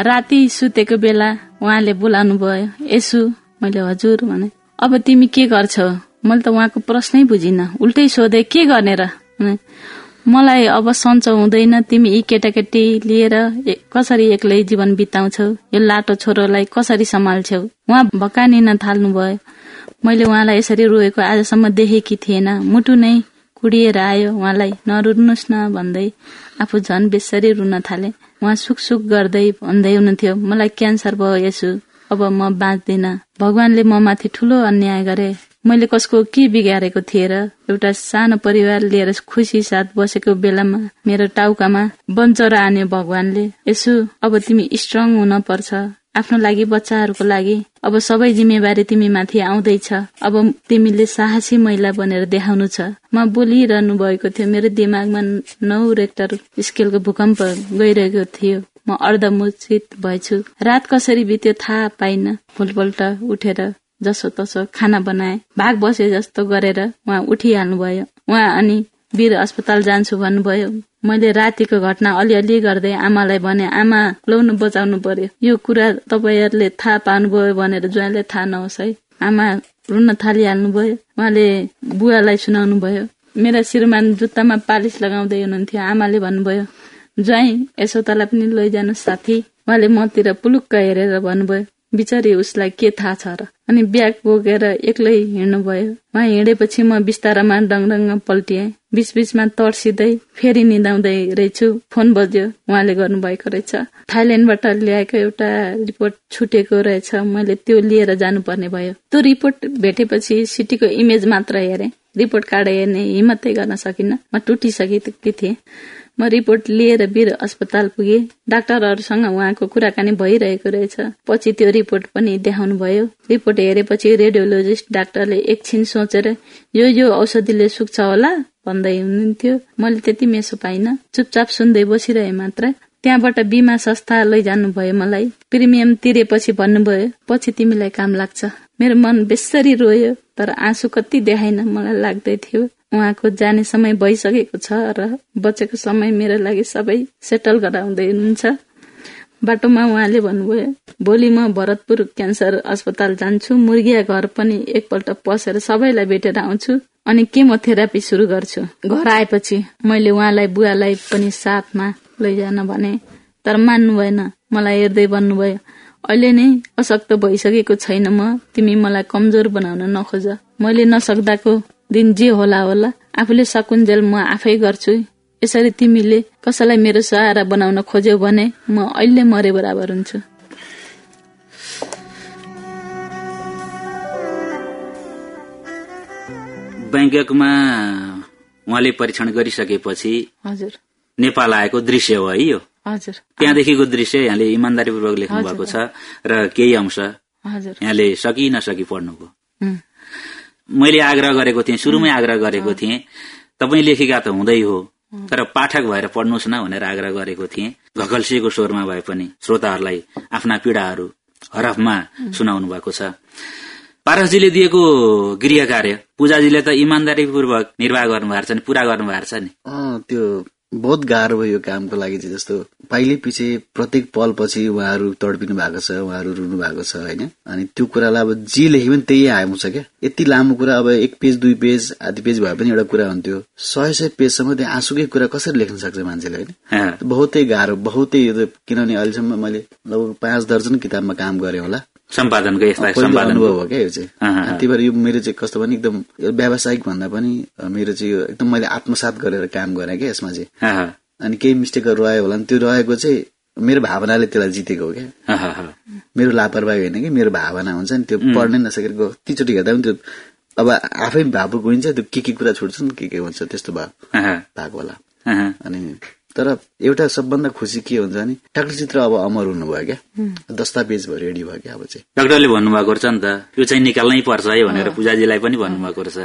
राति सुतेको बेला उहाँले बोलाउनु भयो यसो मैले हजुर भने अब तिमी के गर्छौ? मैले त उहाँको प्रश्नै बुझिन। उल्टै सोधे के गर्ने र? मलाई अब सन्चो हुँदैन तिमी यी केटाकेटी लिएर कसरी एक्लै जीवन बिताउँछौ? यो लाटो छोरोलाई कसरी सम्हाल्छौ? उहाँ भकानिन थाल्नुभयो मैले उहाँलाई यसरी रोएको आजसम्म देखेकी थिएन। मुटु नै कुडिएर आयो। उहाँलाई नरुनुहोस् न भन्दै आफू झन बेसरी रुन थाले। उहाँ सुख सुख गर्दै भन्दै हुनुहुन्थ्यो मलाई क्यान्सर भयो यसो अब म बाँच्दिन। भगवानले म माथि ठुलो अन्याय गरे। मैले कसको के बिगारेको थिएँ र? एउटा सानो परिवार लिएर खुसी साथ बसेको बेलामा मेरो टाउकामा बन्चरा आन्यो भगवानले। यसो अब तिमी स्ट्रङ हुन पर्छ। आफ्नो लागि बच्चाहरूको लागि। अब सबै जिम्मेवारी तिमी माथि आउँदैछ। अब तिमीले साहसी महिला बनेर देखाउनु छ। म बोलिरहनु भएको थियो। मेरो दिमागमा नौ रेक्टर स्केलको भूकम्प गइरहेको थियो। म अर्धमुचित भएछु। रात कसरी बित्यो थाहा पाइन। भोलपल्ट उठेर जसो तसो खाना बनाए। भाग बसे जस्तो गरेर उहाँ उठिहाल्नु भयो उहाँ अनि वीर अस्पताल जान्छु भन्नुभयो। मैले रातिको घटना अलिअलि गर्दै आमालाई भने आमा लौनु बचाउनु पर्यो। यो कुरा तपाईँहरूले थाहा पाउनुभयो भनेर ज्वाइँले थाहा नहोस् है। आमा रुन थालिहाल्नु भयो उहाँले बुवालाई सुनाउनु भयो मेरा श्रीमान जुत्तामा पालिस लगाउँदै हुनुहुन्थ्यो। आमाले भन्नुभयो ज्वाइँ यसो पनि लैजानु साथी। उहाँले मतिर पुलुक्क हेरेर भन्नुभयो। बिचारी उसलाई के थाहा छ र? अनि ब्याग बोकेर एक्लै हिँड्नु भयो उहाँ हिँडेपछि म बिस्तारामा डङडङ्ग पल्टिए। बिच बिचमा तर्सिँदै फेरि निदाउँदै रहेछु। फोन बज्यो। उहाँले गर्नुभएको रहेछ। थाइल्याण्डबाट ल्याएको एउटा रिपोर्ट छुटेको रहेछ। मैले त्यो लिएर जानुपर्ने भयो। त्यो रिपोर्ट भेटेपछि सिटीको इमेज मात्र हेरे। रिपोर्ट काटेर हेर्ने हिम्मतै गर्न सकिनँ। म टुटिसकेकी थिएँ। म रिपोर्ट लिएर वीर अस्पताल पुगे। डाक्टरहरूसँग उहाँको कुराकानी भइरहेको रहेछ। पछि त्यो रिपोर्ट पनि देखाउनु भयो रिपोर्ट हेरेपछि रेडियोलोजिस्ट डाक्टरले एकछिन सोचेर यो यो औषधिले सुक्छ होला? भन्दै हुनुहुन्थ्यो। मैले त्यति मेसो पाइन। चुपचाप सुन्दै बसिरहे मात्र। त्यहाँबाट बिमा संस्था लैजानु भयो मलाई। प्रिमियम तिरेपछि भन्नुभयो पछि तिमीलाई काम लाग्छ। मेरो मन बेसरी रोयो तर आँसु कति देखाइन मलाई लाग्दै थियो। उहाँको जाने समय भइसकेको छ र बचेको समय मेरो लागि सबै सेटल गराउँदै हुनुहुन्छ। बाटोमा उहाँले भन्नुभयो भोलि म भरतपुर क्यान्सर अस्पताल जान्छु। मुर्गिया घर पनि एकपल्ट पसेर सबैलाई भेटेर आउँछु अनि केमोथेरापी सुरु गर्छु। घर आएपछि मैले उहाँलाई बुवालाई पनि साथमा लैजान भने तर मान्नु भएन। मलाई हेर्दै भन्नुभयो अहिले नै अशक्त भइसकेको छैन म। तिमी मलाई कमजोर बनाउन नखोज। मैले नसक्दाको दिन जे होला होला आफूले सकुन्जेल म आफै गर्छु। यसरी तिमीले कसैलाई मेरो सहारा बनाउन खोज्यौ भने म अहिले मरे बराबर हुन्छु। ब्याङ्ककमा उहाँले परीक्षण गरिसकेपछि हजुर। नेपाल आएको दृश्य हो है यो। हजुर। त्यहाँदेखिको दृश्य यहाँले इमान्दारीपूर्वक लेख्नु भएको छ र केही अंश यहाँले सकि नसकी पढ्नुभयो। मैले आग्रह गरेको थिएँ शुरूमै आग्रह गरेको थिएँ। तपाईँ लेखेका त हुँदै हो तर पाठक भएर पढ्नुहोस् न भनेर आग्रह गरेको थिएँ। घकल्सिएको स्वरमा भए पनि श्रोताहरूलाई आफ्ना पीड़ाहरू हरफमा सुनाउनु भएको छ। पारसजीले दिएको गृह कार्य पूजाजीले त इमान्दारीपूर्वक निर्वाह गर्नुभएको छ नि पूरा गर्नुभएको छ नि। अँ, त्यो बहुत गाह्रो भयो यो कामको लागि चाहिँ जस्तो पाइले पछि प्रत्येक पल पछि उहाँहरू तडपिनु भएको छ उहाँहरू रुनु भएको छ होइन? अनि त्यो कुरालाई अब जे लेखे पनि त्यही आउँछ क्या? यति लामो कुरा अब एक पेज दुई पेज आधी पेज भए पनि एउटा कुरा हुन्थ्यो। सय सय पेजसम्म त्यो आँसुकै कुरा कसरी लेख्न सक्छ मान्छेले होइन? बहुतै गाह्रो बहुतै किनभने अहिलेसम्म मैले लगभग पाँच दर्जन किताबमा काम गरेँ होला। सम्पादनको यस्ता सम्पादन अनुभव हो क्या यो चाहिँ। त्यही भएर यो मेरो चाहिँ कस्तो भने एकदम व्यावसायिक भन्दा पनि मेरो चाहिँ यो एकदम मैले आत्मसात गरेर काम गरेँ क्या यसमा चाहिँ। अनि केही मिस्टेकहरू रह्यो होला नि त्यो रहेको चाहिँ मेरो भावनाले त्यसलाई जितेको हो क्या। मेरो लापरवाही होइन कि मेरो भावना हुन्छ नि त्यो पढ्नै नसकेर कतिचोटि हेर्दा पनि त्यो अब आफै भावुक हुन्छ त्यो के के कुरा छुट्छ नि के के हुन्छ त्यस्तो भयो भएको होला। अनि तर एउटा सबभन्दा खुसी के हुन्छ भने डाक्टर चित्र अब अमर हुनुभयो क्या। दस्तावेज भयो रेडी भयो क्या अब चाहिँ। डाक्टरले भन्नुभएको रहेछ नि त यो चाहिँ निकाल्नै पर्छ है भनेर पूजाजीलाई पनि भन्नुभएको रहेछ।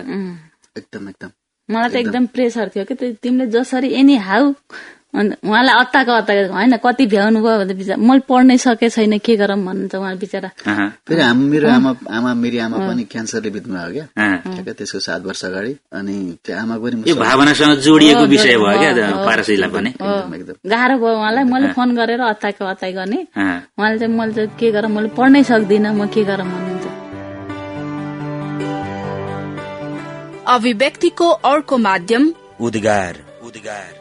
एकदम एकदम। मलाई त एकदम। प्रेसर थियो कि तिमीले जसरी एनी हाउ अन्त उहाँलाई अत्ताको अत्ताको होइन कति भ्याउनु भयो भने बिचरा मैले पढ्नै सके छैन के गरौँ भन्नुहुन्छ उहाँ बिचरा। अँ, फेरि मेरो आमा आमा मेरी आमा पनि क्यान्सरले बित्नु भयो क्या। त्यसको सात वर्ष अगाडि। अनि त्यो आमा पनि भावनासँग जोडिएको विषय भयो क्या पारसीलाई पनि। गाह्रो भयो उहाँलाई। मैले फोन गरेर अत्ताको अत्ताइ गर्ने। उहाँले चाहिँ मैले चाहिँ के गरौँ मैले पढ्नै सक्दिनँ म के गरौँ भन्नुहुन्छ अभिव्यक्तिको अर्को माध्यम उद्गार। उद्गार।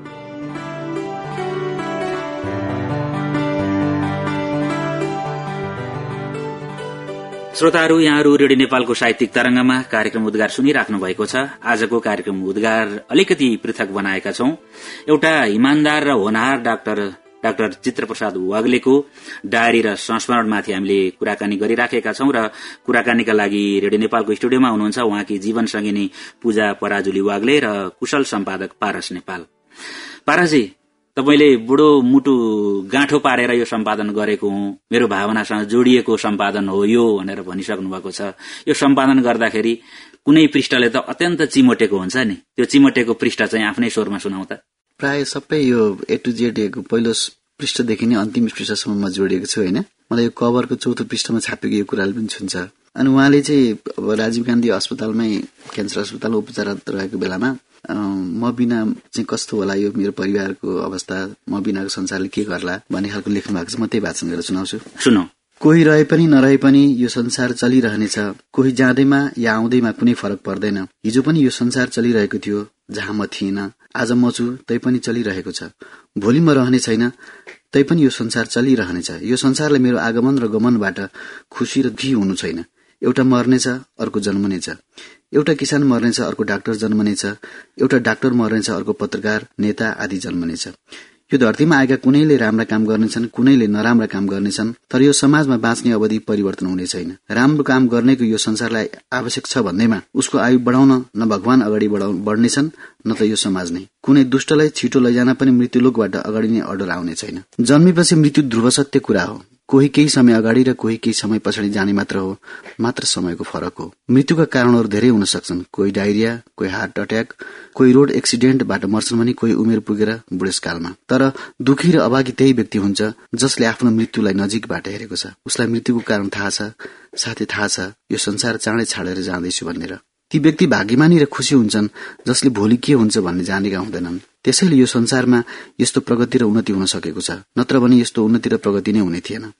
श्रोताहरू यहाँहरू रेडियो नेपालको साहित्यिक तरंगमा कार्यक्रम उद्गार सुनिराख्नु भएको छ। आजको कार्यक्रम उद्गार अलिकति पृथक बनाएका छौं। एउटा इमान्दार र होनहार डाक्टर डाक्टर चित्रप्रसाद वाग्लेको डायरी र संस्मरणमाथि हामीले कुराकानी गरिराखेका छौं र कुराकानीका लागि रेडियो नेपालको स्टुडियोमा हुनुहुन्छ उहाँकी जीवन सङ्गिनी पूजा पराजुली वाग्ले र कुशल सम्पादक पारस नेपाल। पारसजी तपाईँले बुढो मुटु गाँठो पारेर यो सम्पादन गरेको हुँ। मेरो भावनासँग जोडिएको सम्पादन हो यो भनेर भनिसक्नु भएको छ। यो सम्पादन गर्दाखेरि कुनै पृष्ठले त अत्यन्त चिमोटेको हुन्छ नि। त्यो चिमोटेको पृष्ठ चाहिँ आफ्नै स्वरमा सुनाउ त। प्राय सबै यो ए टु जेड पहिलो पृष्ठदेखि नै अन्तिम पृष्ठसम्म म जोडिएको छु होइन? मलाई यो कभरको चौथो पृष्ठमा छापेको यो कुराले पनि छुन्छ। अनि उहाँले चाहिँ अब राजीव गान्धी अस्पतालमै क्यान्सर अस्पतालमा उपचाररत रहेको बेलामा म बिना चाहिँ कस्तो होला यो मेरो परिवारको अवस्था? म बिनाको संसारले के गर्ला भन्ने खालको लेख्नु भएको छ। म त्यही भाषण गरेर सुनाउँछु। सुनौ। कोही रहे पनि नरहे पनि यो संसार चलिरहनेछ। कोही जाँदैमा या आउँदैमा कुनै फरक पर्दैन। हिजो पनि यो संसार चलिरहेको थियो जहाँ म थिएन। आज म छु तै पनि चलिरहेको छ। भोलि म रहने छैन तै पनि यो संसार चलिरहनेछ। यो संसारलाई मेरो आगमन र गमनबाट खुसी र दुखी हुनु छैन। एउटा मर्नेछ अर्को जन्मनेछ। एउटा किसान मर्नेछ अर्को डाक्टर जन्मनेछ एउटा डाक्टर मर्नेछ अर्को पत्रकार नेता आदि जन्मनेछ। यो धरतीमा आएका कुनैले राम्रा काम गर्नेछन् कुनैले नराम्रा काम गर्नेछन् तर यो समाजमा बाँच्ने अवधि परिवर्तन हुने छैन। राम्रो काम गर्नेको यो संसारलाई आवश्यक छ भन्दैमा उसको आयु बढाउन न भगवान अगाडि बढ्नेछन् न त यो समाज नै। कुनै दुष्टलाई छिटो लैजान पनि मृत्युलोकबाट अगाडि नै अर्डर आउने छैन। जन्मेपछि मृत्यु ध्रुव सत्य कुरा हो। कोही केही समय अगाडि र कोही केही समय पछाडि जाने मात्र हो मात्र समयको फरक हो। मृत्युका कारणहरू धेरै हुन सक्छन्। कोही डायरिया कोही हार्ट अट्याक कोही रोड एक्सिडेन्टबाट मर्छन् भने कोही उमेर पुगेर बुढेसकालमा। तर दुखी र अभागी त्यही व्यक्ति हुन्छ जसले आफ्नो मृत्युलाई नजिकबाट हेरेको छ। उसलाई मृत्युको कारण थाहा छ साथै थाहा छ यो संसार चाँडै छाडेर जाँदैछु भनेर। ती व्यक्ति भाग्यमानी र खुसी हुन्छन् जसले भोलि के हुन्छ भन्ने जानेका हुँदैनन्। त्यसैले यो संसारमा यस्तो प्रगति र उन्नति हुन सकेको छ नत्र भने यस्तो उन्नति र प्रगति नै हुने थिएन।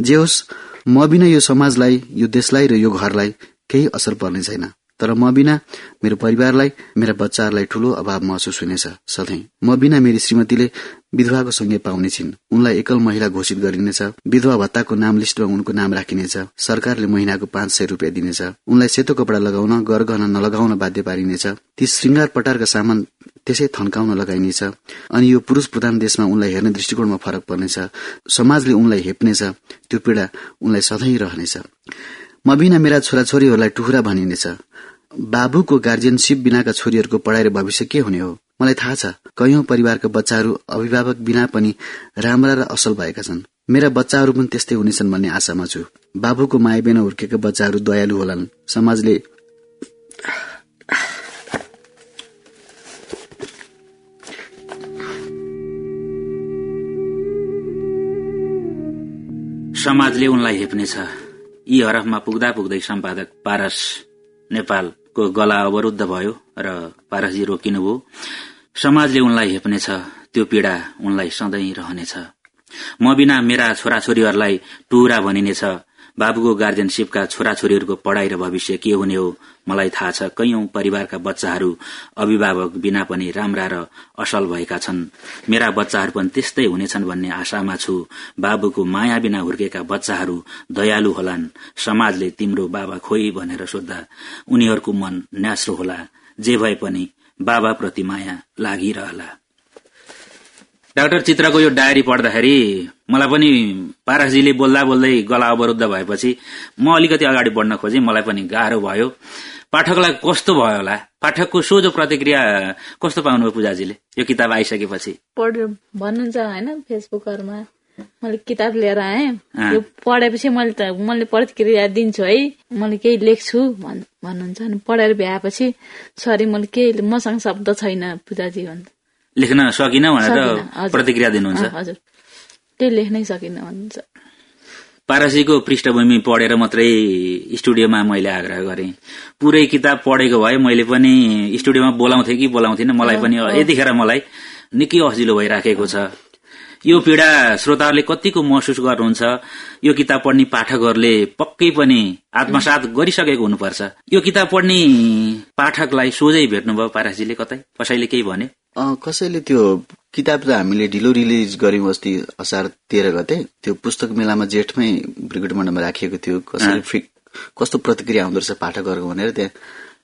जे होस् म बिना यो समाजलाई यो देशलाई र यो घरलाई केही असर पर्ने छैन। तर म बिना मेरो परिवारलाई मेरा बच्चाहरूलाई ठूलो अभाव महसुस हुनेछ सधैँ। म बिना मेरी श्रीमतीले विधवाको संज्ञा पाउने छिन्। उनलाई एकल महिला घोषित गरिनेछ विधवा भत्ताको नाम लिस्टमा उनको नाम राखिनेछ सरकारले महिनाको पाँच सय रुपियाँ दिनेछ। उनलाई सेतो कपडा लगाउन गरगहना नलगाउन बाध्य पारिनेछ। ती श्रृंगार पटारका सामान त्यसै थन्काउन लगाइनेछ। अनि यो पुरूष प्रधान देशमा उनलाई हेर्ने दृष्टिकोणमा फरक पर्नेछ। समाजले उनलाई हेप्नेछ। त्यो पीड़ा उनलाई सधैँ रहनेछ। म बिना मेरा छोराछोरीहरूलाई टुहुरा भनिनेछ। बाबुको गार्जियनसिप बिनाका छोरीहरूको पढाइ र भविष्य के हुने हो? मलाई थाहा छ कैयौं परिवारका बच्चाहरू अभिभावक बिना पनि राम्रा र असल भएका छन्। मेरा बच्चाहरू पनि त्यस्तै हुनेछन् भन्ने आशामा छु। बाबुको माया बिना हुर्केका बच्चाहरू दयालु होलान्। समाजले समाजले उनलाई हेप्नेछ। यी हरफमा पुग्दा पुग्दै सम्पादक पारस नेपालको गला अवरुद्ध भयो र पारसजी रोकिनुभयो। समाजले उनलाई हेप्नेछ त्यो पीड़ा उनलाई सधैँ रहनेछ। म बिना मेरा छोराछोरीहरूलाई टुरा भनिनेछ बाबुको गार्जेनसिपका छोराछोरीहरूको पढ़ाई र भविष्य के हुने हो? मलाई थाहा छ कैयौं परिवारका बच्चाहरू अभिभावक बिना पनि राम्रा र असल भएका छन्। मेरा बच्चाहरू पनि त्यस्तै हुनेछन् भन्ने आशामा छु। बाबुको माया बिना हुर्केका बच्चाहरू दयालु होलान्। समाजले तिम्रो बाबा खोइ भनेर सोद्धा। उनीहरूको मन न्यास्रो होला। जे भए पनि बाबाप्रति माया लागिरहला। डाक्टर चित्रको यो डायरी पढ्दाखेरि मलाई पनि पारसजीले बोल्दा बोल्दै गला अवरुद्ध भएपछि म अलिकति अगाडि बढ्न खोजेँ। मलाई पनि गाह्रो भयो। पाठकलाई कस्तो भयो होला? पाठकको सोझो प्रतिक्रिया कस्तो पाउनुभयो पूजाजीले? यो किताब आइसकेपछि? भन्नुहुन्छ होइन फेसबुकहरूमा। मैले किताब लिएर आएँ। यो पढेपछि मैले त मैले प्रतिक्रिया दिन्छु है। मैले केही लेख्छु भन्नुहुन्छ। अनि पढेर भ्याएपछि सरी मैले केही मसँग शब्द छैन पूजाजी भन्छ लेख्न सकिन भनेर प्रतिक्रिया दिनुहुन्छ। हजुर। लेख्नै सकिन भन्नुहुन्छ पारसीको पृष्ठभूमि पढेर मात्रै स्टुडियोमा मैले आग्रह गरेँ। पुरै किताब पढेको भए मैले पनि स्टुडियोमा बोलाउँथे कि बोलाउँथिन मलाई पनि यतिखेर मलाई निकै असिलो भइराखेको छ। यो पीड़ा श्रोताहरूले कतिको महसुस गर्नुहुन्छ? यो किताब पढ्ने पाठकहरूले पक्कै पनि आत्मसात गरिसकेको हुनुपर्छ। यो किताब पढ्ने पाठकलाई सोझै भेट्नुभयो पारासीले कतै? कसैले केही भने? कसैले त्यो किताब त हामीले ढिलो रिलिज गर्यौं अस्ति असार तेह्र गते। त्यो पुस्तक मेलामा जेठमै ब्रिगेड मण्डलमा राखिएको थियो। कसैले कस्तो प्रतिक्रिया आउँदो रहेछ पाठकहरूको भनेर त्यहाँ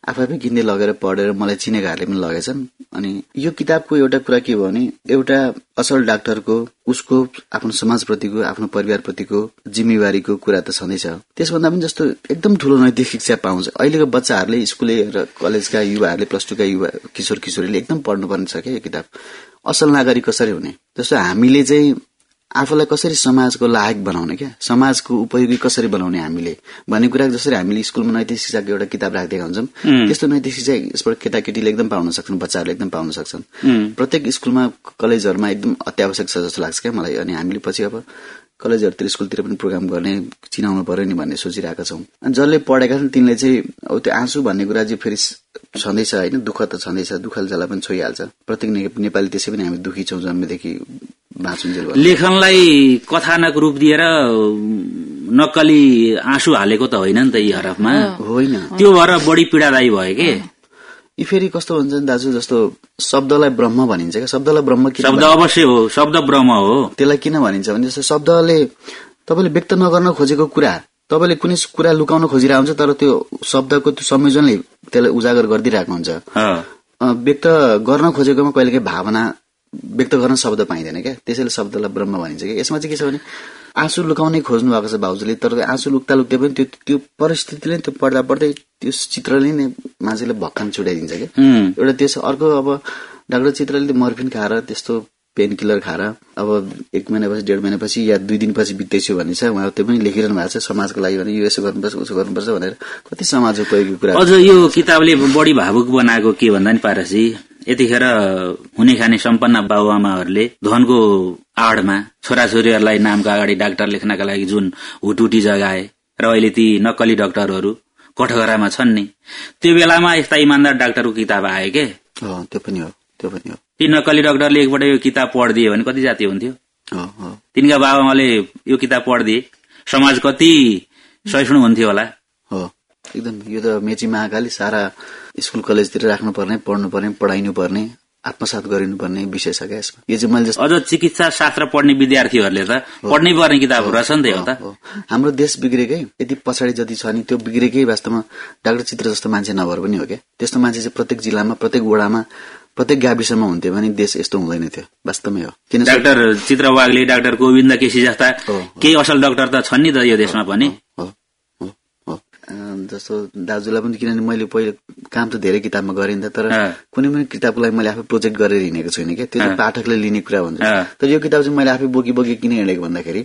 आफै किन्दै लगेर पढेर मलाई चिनेकाहरूले पनि लगेछन्। अनि यो किताबको एउटा कुरा के भयो भने एउटा असल डाक्टरको उसको आफ्नो समाजप्रतिको आफ्नो परिवारप्रतिको जिम्मेवारीको कुरा त छँदैछ। त्यसभन्दा पनि जस्तो एकदम ठूलो नैतिक शिक्षा पाउँछ। अहिलेको बच्चाहरूले स्कुले र कलेजका युवाहरूले प्लस टूका युवा किशोर किशोरीले एकदम पढ्नुपर्ने छ क्या यो किताब। असल नागरिक कसरी हुने? जस्तो हामीले चाहिँ आफूलाई कसरी समाजको लायक बनाउने क्या? समाजको उपयोगी कसरी बनाउने हामीले? भन्ने कुरा जसरी हामीले स्कुलमा नैतिक शिक्षाको एउटा किताब राखिदिएका हुन्छौँ त्यस्तो नैतिक शिक्षा यसबाट केटाकेटीले एकदम पाउन सक्छन् बच्चाहरूले एकदम पाउन सक्छन्। प्रत्येक स्कुलमा कलेजहरूमा एकदम अत्यावश्यक छ जस्तो लाग्छ क्या मलाई अनि हामीले पछि अब कलेजहरूतिर स्कुलतिर पनि प्रोग्राम गर्ने चिनाउनु पर्यो नि भन्ने सोचिरहेका छौँ। अनि जसले पढेका छन् तिनले चाहिँ अब त्यो आँसु भन्ने कुरा चाहिँ फेरि छँदैछ होइन दुःख त छँदैछ दुःखले जसलाई पनि छोइहाल्छ। प्रत्येक नेपाली त्यसै पनि हामी दुखी छौँ जन्मेदेखि लेखनलाई कथानक रूप दिएर नक्कली आँसु हालेको त होइन नि त यी हरफमा। होइन। त्यो भएर बढी पीड़ादायी भयो कि? यी फेरि कस्तो हुन्छ नि दाजु जस्तो शब्दलाई ब्रह्म भनिन्छ क्या? शब्दलाई ब्रह्म शब्द अवश्य हो शब्द ब्रह्म हो। त्यसलाई किन भनिन्छ? भने जस्तो शब्दले तपाईँले व्यक्त नगर्न खोजेको कुरा तपाईँले कुनै कुरा लुकाउन खोजिरहेको हुन्छ तर त्यो शब्दको त्यो संयोजनले त्यसलाई उजागर गरिदिइरहेको हुन्छ। व्यक्त गर्न खोजेकोमा कहिलेकाहीँ भावना व्यक्त गर्न शब्द पाइँदैन क्या? त्यसैले शब्दलाई ब्रह्म भनिन्छ कि यसमा चाहिँ के छ भने आँसु लुकाउनै खोज्नु भएको छ भाउजूले तर आँसु लुक्दा लुक्दै पनि त्यो त्यो परिस्थितिले त्यो पढ्दा पढ्दै त्यो चित्रले नै मान्छेले भक्कान छुट्याइदिन्छ क्या। एउटा त्यस अर्को अब डाक्टर चित्रले मर्फिन खाएर त्यस्तो पेन किलर खाएर अब एक महिनापछि डेढ महिनापछि या दुई दिनपछि बित्दैछु भन्ने छ उहाँ त्यो पनि लेखिरहनु भएको छ समाजको लागि भने यो यसो गर्नुपर्छ उसो गर्नुपर्छ भनेर। कति समाज उपयोगी कुरा। अझ यो किताबले बढी भावुक बनाएको के भन्दा नि पारसी? यतिखेर हुने खाने सम्पन्न बाबुआमाहरूले धनको आडमा छोराछोरीहरूलाई नामको अगाडि डाक्टर लेख्नका लागि जुन हुटुटी जगाए र अहिले ती नक्कली डाक्टरहरू कठघरामा छन् नि त्यो बेलामा यस्ता इमान्दार डाक्टरको किताब आयो के? त्यो पनि हो त्यो पनि हो। ती नक्कली डाक्टरले एकपल्ट यो किताब पढिदियो भने कति जाति हुन्थ्यो? तिनका बाबामाले यो किताब पढिदिए समाज कति सहिष्णु हुन्थ्यो होला? एकदम यो त मेची महाकाली सारा स्कुल कलेजतिर राख्नुपर्ने पढ्नुपर्ने पढाइनु पर्ने आत्मसात गरिनुपर्ने विषय छ क्या यसमा। यो चाहिँ मैले अझ चिकित्सा शास्त्र पढ्ने विद्यार्थीहरूले त पढ्नै पर्ने किताबहरू रहेछ नि त हो हाम्रो देश बिग्रेकै यति पछाडि जति छ नि त्यो बिग्रेकै वास्तवमा डाक्टर चित्र जस्तो मान्छे नभएर पनि हो क्या। त्यस्तो मान्छे चाहिँ प्रत्येक जिल्लामा प्रत्येक वडामा प्रत्येक गाविसमा हुन्थ्यो भने देश यस्तो हुँदैन थियो। वास्तवमै हो। किन डाक्टर चित्र वाग्ले डाक्टर गोविन्द केसी जस्ता केही असल डाक्टर त छन् नि त यो देशमा पनि। जस्तो दाजुलाई पनि किनभने मैले पहिले काम त धेरै किताबमा गरेँ नि त तर कुनै पनि किताबको लागि मैले आफै प्रोजेक्ट गरेर हिँडेको छुइनँ क्या। त्यो चाहिँ पाठकले लिने कुरा हुन्छ तर यो किताब चाहिँ मैले आफै बोकी बोकी किन हिँडेको भन्दाखेरि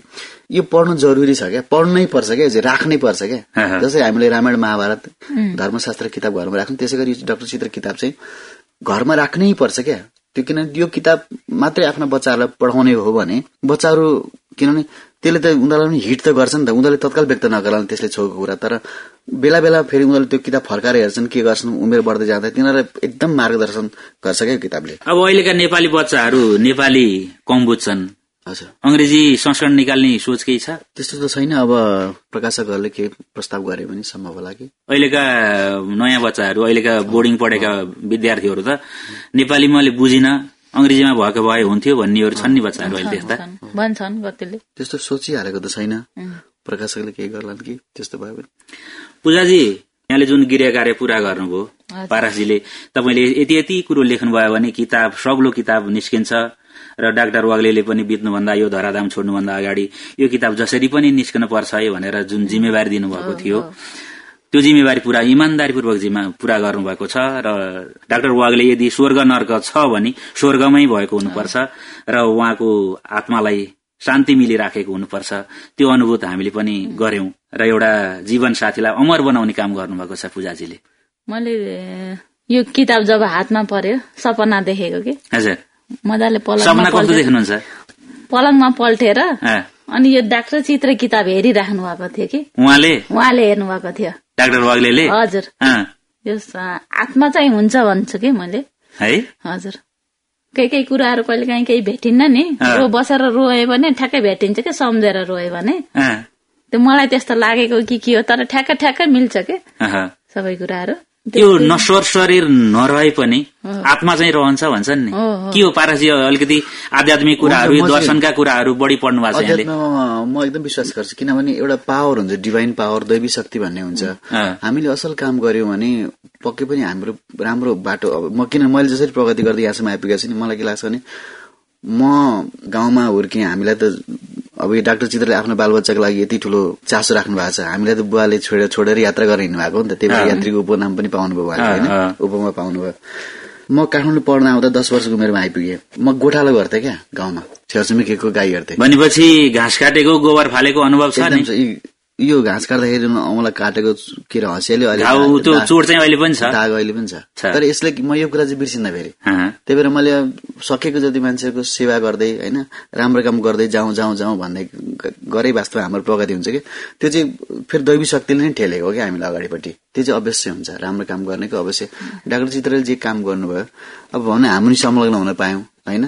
यो पढ्नु जरुरी छ क्या। पढ्नै पर्छ क्या राख्नै पर्छ क्या। जस्तै हामीले रामायण महाभारत धर्मशास्त्र किताब घरमा राख्नु त्यसै गरी डाक्टर चित्र किताब चाहिँ घरमा राख्नै पर्छ क्या। त्यो किनभने यो किताब मात्रै आफ्ना बच्चाहरूलाई पढाउने हो भने बच्चाहरू किनभने त्यसले त उनीहरूलाई पनि हिट त गर्छ नि त। उनीहरूले तत्काल व्यक्त नगर्ला त्यसले छोएको कुरा। तर बेला बेला फेरि उनीहरूले त्यो किताब फर्काएर हेर्छन् के गर्छन् उमेर बढ्दै जाँदा तिनीहरूलाई एकदम मार्गदर्शन गर्छ क्या किताबले। अब अहिलेका नेपाली बच्चाहरू नेपाली कम बुझ्छन् हजुर। अङ्ग्रेजी संस्करण निकाल्ने सोच केही छ? त्यस्तो त छैन। अब प्रकाशकहरूले के प्रस्ताव गरे पनि सम्भव होला कि? अहिलेका नयाँ बच्चाहरू अहिलेका बोर्डिङ पढेका विद्यार्थीहरू त नेपालीमा बुझिन अङ्ग्रेजीमा भएको भए हुन्थ्यो भन्नेहरू छन् नि बच्चाहरू अहिले त्यस्ता भन्छन् कतिले। त्यस्तो सोचिहालेको त छैन। प्रकाशकले केही गर्ला कि? त्यस्तो भयो भने। पूजाजी यहाँले जुन गृह कार्य पूरा गर्नुभयो पारसजीले तपाईँले यति यति कुरो लेख्नुभयो भने किताब सग्लो किताब निस्किन्छ। र डाक्टर वाग्ले पनि बित्नुभन्दा यो धराधाम छोड्नुभन्दा अगाडि यो किताब जसरी पनि निस्कन पर्छ है भनेर जुन जिम्मेवारी दिनुभएको थियो। त्यो जिम्मेवारी पूरा इमान्दारीपूर्वक जिम्मा पूरा गर्नुभएको छ र डाक्टर वागले यदि स्वर्ग नर्क छ भने स्वर्गमै भएको हुनुपर्छ र उहाँको आत्मालाई शान्ति मिलिराखेको हुनुपर्छ। त्यो अनुभूत हामीले पनि गर्यौं र एउटा जीवन साथीलाई अमर बनाउने काम गर्नुभएको छ पूजाजीले। मैले यो किताब जब हातमा पर्यो सपना देखेको कि? हजुर। मजाले देख्नुहुन्छ? पलङमा पल्टेर अनि यो डाक्टर चित्र किताब हेरिराख्नु भएको थियो कि? उहाँले? उहाँले हेर्नु भएको थियो। डाक्टर वाग्ले हजुर। यस आत्मा चाहिँ हुन्छ भन्छु कि मैले। है? हजुर। केही केही कुराहरू कहिले काहीँ केही भेटिन्न नि। रो बसेर रोयो भने ठ्याक्कै भेटिन्छ कि सम्झेर रोयो भने। त्यो मलाई त्यस्तो लागेको कि के हो तर ठ्याक्कै ठ्याक्कै मिल्छ कि सबै कुराहरू। त्यो नश्वर शरीर नरहे पनि आत्मा चाहिँ रहन्छ भन्छन् नि। के हो पारसी अलिकति आध्यात्मिक कुराहरू दर्शनका कुराहरू बढी पढ्नु भएको छ म एकदम विश्वास गर्छु किनभने एउटा पावर हुन्छ डिभाइन पावर दैवी शक्ति भन्ने हुन्छ। हामीले असल काम गर्यौँ भने पक्कै पनि हाम्रो राम्रो बाटो म किन मैले जसरी प्रगति गर्दै यहाँसम्म आइपुगेको छु नि मलाई के लाग्छ भने म गाउँमा हुर्केँ हामीलाई त अब यो डाक्टर चित्रले आफ्नो बालबच्चाको लागि यति ठुलो चासो राख्नु भएको छ। हामीलाई त बुवाले छोडेर छोडेर यात्रा गरेर हिँड्नु भएको नि त। त्यही भएर यात्रीको उपनाम पनि पाउनुभयो होइन। उपमा पाउनुभयो म काठमाडौँ पढ्न आउँदा दस वर्षको उमेरमा आइपुगेँ। म गोठालो गर्थेँ क्या गाउँमा। छेउछिमेकीको गाई हेर्थेँ भनेपछि घाँस काटेको गोबर फालेको अनुभव छ यो घाँस काट्दाखेरि मलाई काटेको के अरे हँसियाले चोट चाहिँ अहिले पनि छ। दाग अहिले पनि छ। तर यसले म यो कुरा चाहिँ बिर्सिन्न फेरि। त्यही भएर मैले सकेको जति मान्छेको सेवा गर्दै होइन राम्रो काम गर्दै जाउँ जाउँ जाउँ भन्दै गरे वास्तव हाम्रो प्रगति हुन्छ कि त्यो चाहिँ फेरि दैवी शक्तिले नै ठेलेको हो क्या हामीलाई अगाडिपट्टि। त्यो चाहिँ अवश्य हुन्छ राम्रो काम गर्नेको अवश्य। डाक्टर चित्रले जे काम गर्नुभयो अब भने हामी संलग्न हुन पायौँ होइन।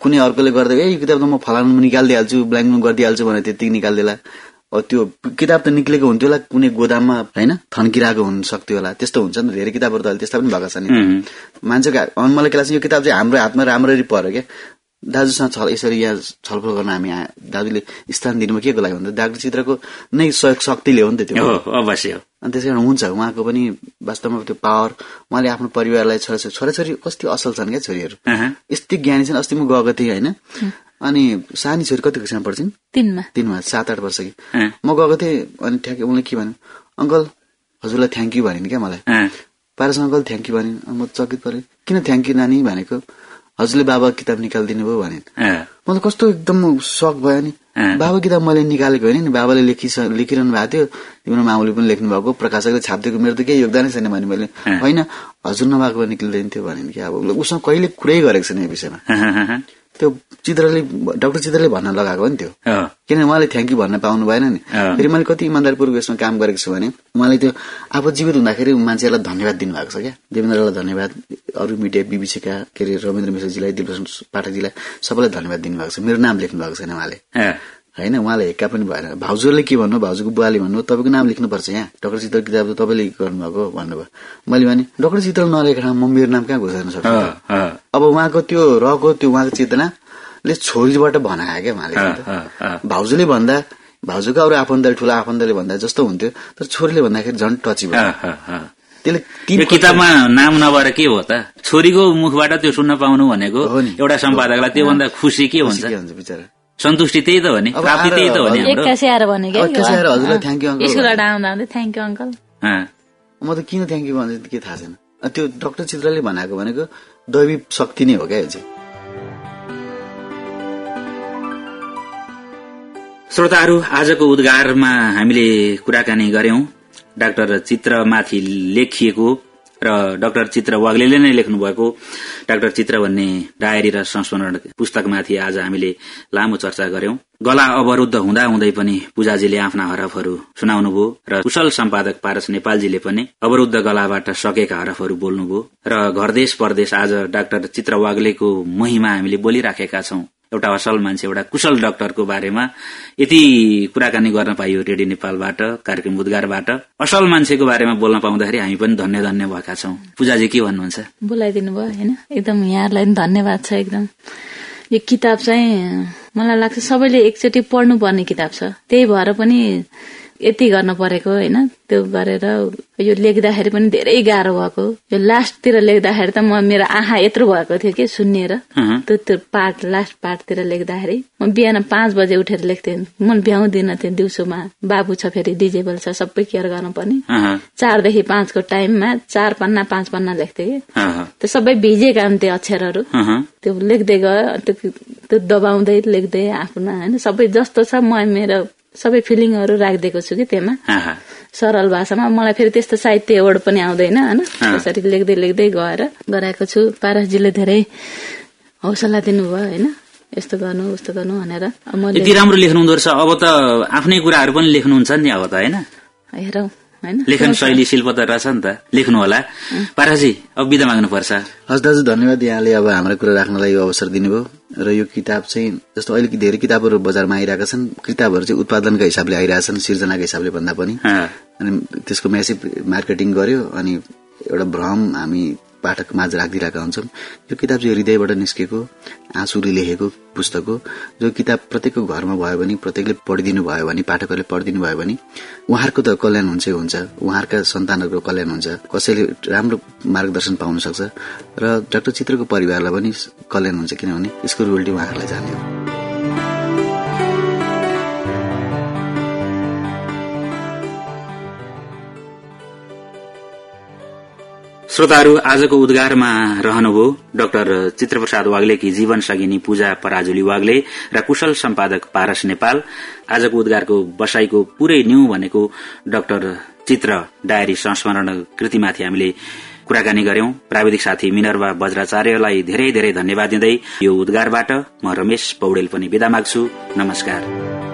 कुनै अर्कोले गर्दा ए यो किताब त म फलानु निकालिदिइहाल्छु ब्ल्याङ्कमा गरिदिइहाल्छु भने त्यति निकालिदिएला। त्यो किताब त निक्लेको हुन्थ्यो होला कुनै गोदाममा होइन? थन्किरहेको हुन सक्थ्यो होला। त्यस्तो हुन्छ नि धेरै किताबहरू त अहिले त्यस्ता पनि भएको छ नि। मान्छेको मलाई के लाग्छ यो किताब चाहिँ हाम्रो हातमा राम्ररी पर्यो क्या। दाजुसँग छल यसरी यहाँ छलफल गर्न हामी दाजुले स्थान दिनुमा के को लागि भन्दा डाक्टर चित्रको नै सहयोग शक्तिले हो नि त त्यो। अवश्य अनि त्यस कारण हुन्छ उहाँको पनि वास्तवमा त्यो पावर उहाँले आफ्नो परिवारलाई छोराछोरी छोराछोरी कति असल छन् क्या छोरीहरू? यस्तै ज्ञानी छन् अस्ति म गएको थिएँ होइन। अनि सानी छोरी कति कक्षामा पढ्छन्? तिनमा। तिनमा सात आठ वर्ष कि। म गएको थिएँ अनि ठ्याक्कै उसले के भन्यो? अङ्कल हजुरलाई थ्याङ्क यू भने क्या मलाई। पारस अङ्कल थ्याङ्क यू भने म चकित परेँ। किन थ्याङ्क यू नानी भनेको? हजुरले बाबा किताब निकालिदिनु भयो भने मलाई कस्तो एकदम सक भयो नि। बाबा किताब मैले निकालेको होइन नि बाबाले लेखिस लेखिरहनु भएको थियो। तिम्रो मामुले पनि लेख्नु भएको प्रकाशकले छापिदिएको मेरो त केही योगदानै छैन भने मैले। होइन हजुर नभएको भए निक्लिँदैन थियो भने कि अब उसँग कहिले कुरै गरेको छैन यो विषयमा। त्यो चित्रले डाक्टर चित्रले भन्न लगाएको हो नि त्यो। किनभने उहाँले थ्याङ्क यू भन्न पाउनु भएन नि। फेरि मैले कति इमान्दारपूर्वक यसमा काम गरेको छु भने उहाँले त्यो आफू जीवित हुँदाखेरि मान्छेहरूलाई धन्यवाद दिनुभएको छ क्या। देवेन्द्रलाई धन्यवाद अरू मिडिया बिबिसीका के अरे रविन्द्र मिश्रजीलाई दिलभूषण पाठकजीलाई सबैलाई धन्यवाद दिनुभएको छ। मेरो नाम लेख्नु भएको छैन उहाँले। होइन उहाँले हेक्का पनि भएन। भाउजूले के भन्नु? भाउजूको बुवाले भन्नु। तपाईँको नाम लेख्नुपर्छ यहाँ। डाक्टर चित्र किताब त तपाईँले गर्नुभएको भन्नुभयो। मैले भने डाक्टर चित्र नलेखेर म मेरो नाम कहाँ घोषणा सक्छु? अब उहाँको त्यो रहेको त्यो उहाँको चेतनाले छोरीबाट भनायो क्या उहाँले। भाउजूले भन्दा भाउजूको अरू आफन्तले ठुलो आफन्तले भन्दा जस्तो हुन्थ्यो तर छोरीले भन्दाखेरि झन् टची भयो। त्यसले किताबमा नाम नभएर के हो त? छोरीको मुखबाट त्यो सुन्न पाउनु भनेको हो नि। एउटा सम्पादकलाई त्योभन्दा खुसी के हुन्छ? के हुन्छ बिचरा? सन्तुष्टि त्यही त हो नि। प्राप्ति त्यही त हो नि हजुरलाई थ्याङ्क यू अङ्कल म त किन थ्याङ्क यू भन्छ के थाहा छैन। त्यो डाक्टर चित्रले भनेको भनेको दैवी शक्ति नै हो क्या श्रोताहरू आजको उद्गारमा हामीले कुराकानी गर्यौं डाक्टर चित्रमाथि लेखिएको र डाक्टर चित्र वाग्लेले नै लेख्नु भएको डाक्टर चित्र भन्ने डायरी र संस्मरण पुस्तकमाथि आज हामीले लामो चर्चा गर्यौं। गला अवरुद्ध हुँदा हुँदै पनि पूजाजीले आफ्ना हरफहरू सुनाउनुभयो र कुशल सम्पादक पारस नेपालजीले पनि अवरुद्ध गलाबाट सकेका हरफहरू बोल्नुभयो। र घरदेश परदेश आज डाक्टर चित्र वाग्लेको महिमा हामीले बोलिराखेका छौं। एउटा असल मान्छे एउटा कुशल डाक्टरको बारेमा यति कुराकानी गर्न पाइयो रेडियो नेपालबाट कार्यक्रम उद्गारबाट असल मान्छेको बारेमा बोल्न पाउँदाखेरि हामी पनि धन्य धन्य भएका छौं। पूजाजी के भन्नुहुन्छ? बोलाइदिनु भयो होइन? एकदम यहाँहरूलाई पनि धन्यवाद छ एकदम। यो किताब चाहिँ मलाई लाग्छ सबैले एकचोटि पढ्नुपर्ने किताब छ। त्यही भएर पनि यति गर्न परेको होइन त्यो गरेर यो लेख्दाखेरि पनि धेरै गाह्रो भएको। यो लास्टतिर लेख्दाखेरि त म मेरो आँखा यत्रो भएको थियो कि सुन्निएर। अहँ। त्यो त्यो पार्ट लास्ट पार्टतिर लेख्दाखेरि म बिहान पाँच बजे उठेर लेख्थेँ। म भ्याउँदिनँ थिएँ दिउँसोमा। बाबु छ फेरि डिजेबल छ सबै केयर गर्नुपर्ने चारदेखि पाँचको टाइममा चार पन्ना पाँच पन्ना लेख्थेँ कि। त्यो सबै भिजेका हुन्थे अक्षरहरू। त्यो लेख्दै गयो त्यो त्यो दबाउँदै लेख्दै आफ्ना होइन सबै जस्तो छ म मेरो सबै फिलिङहरू राखिदिएको छु कि त्यसमा। अहँ, सरल भाषामा। मलाई फेरि त्यस्तो साहित्य एवोर्ड पनि आउँदैन होइन? त्यसरी लेख्दै लेख्दै गएर गराएको छु। पारसजीले धेरै हौसला दिनुभयो होइन? यस्तो गर्नु उस्तो गर्नु भनेर यति राम्रो लेख्नुहुँदो रहेछ। अब त आफ्नै कुराहरू पनि लेख्नुहुन्छ नि अब त होइन? हेरौँ। होइन? लेखन शैली शिल्प त रहेछ नि त। लेख्नु होला। पाराजी अब बिदा माग्नु पर्छ हस् दाजु धन्यवाद। यहाँले अब हाम्रो कुरा राख्नलाई यो अवसर दिनुभयो। र यो किताब चाहिँ जस्तो अहिले धेरै किताबहरू बजारमा आइरहेका छन् किताबहरू चाहिँ उत्पादनका हिसाबले आइरहेछन् सिर्जनाको हिसाबले भन्दा पनि। अनि त्यसको म्यासिभ मार्केटिङ गर्यो अनि एउटा भ्रम हामी पाठक माझ राखिदिरहेका हुन्छौँ यो किताब चाहिँ हृदयबाट निस्केको आँसुले लेखेको पुस्तक हो। जो किताब प्रत्येकको घरमा भयो भने प्रत्येकले पढिदिनु भयो भने पाठकहरूले पढिदिनु भयो भने उहाँहरूको त कल्याण हुन्छै हुन्छ। उहाँहरूका सन्तानहरूको कल्याण हुन्छ। कसैले राम्रो मार्गदर्शन पाउन सक्छ। र डाक्टर चित्रको परिवारलाई पनि कल्याण हुन्छ किनभने यसको रोल्टी उहाँहरूलाई जाने हो। श्रोताहरू आजको उद्गारमा रहनुभयो डाक्टर चित्रप्रसाद वाग्लेकी जीवन सगिनी पूजा पराजुली वाग्ले र कुशल सम्पादक पारस नेपाल। आजको उद्गारको बसाईको पूरै न्यू भनेको डाक्टर चित्र डायरी संस्मरण कृतिमाथि हामीले कुराकानी गर्यौं प्राविधिक साथी मिनर्वा वज्राचार्यलाई धेरै धेरै धन्यवाद दिँदै यो उद्गारबाट म रमेश पौडेल पनि विदा माग्छु। नमस्कार।